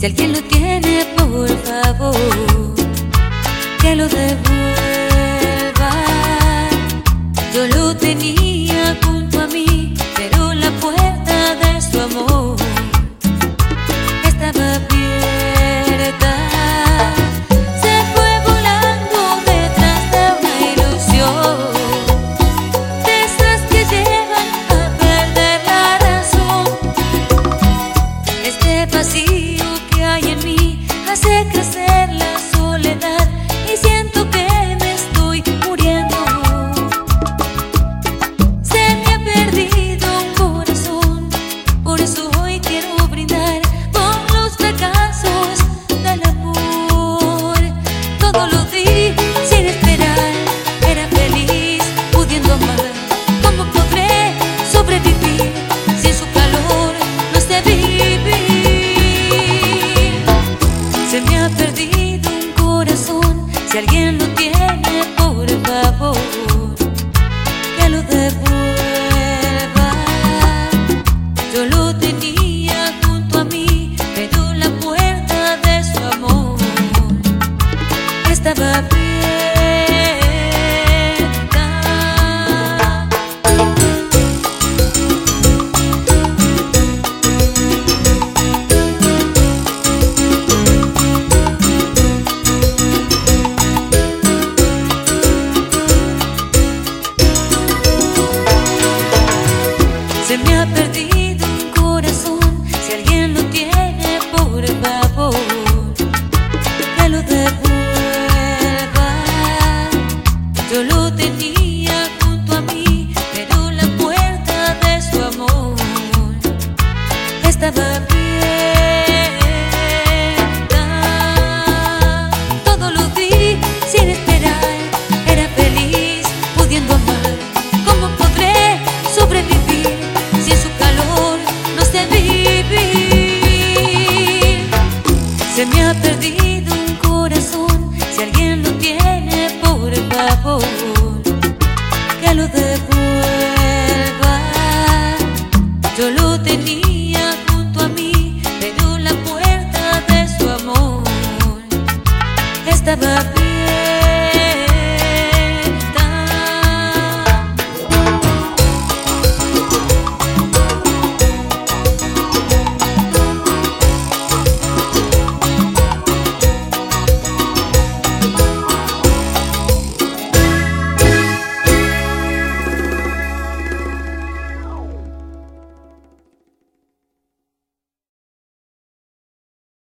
Si alguien vacío que hay en mí hace creer Si alguien Se me ha perdido un corazón, si alguien lo tiene, por favor, que lo devuelva. Yo lo tenía junto a mí, pero la puerta de su amor estaba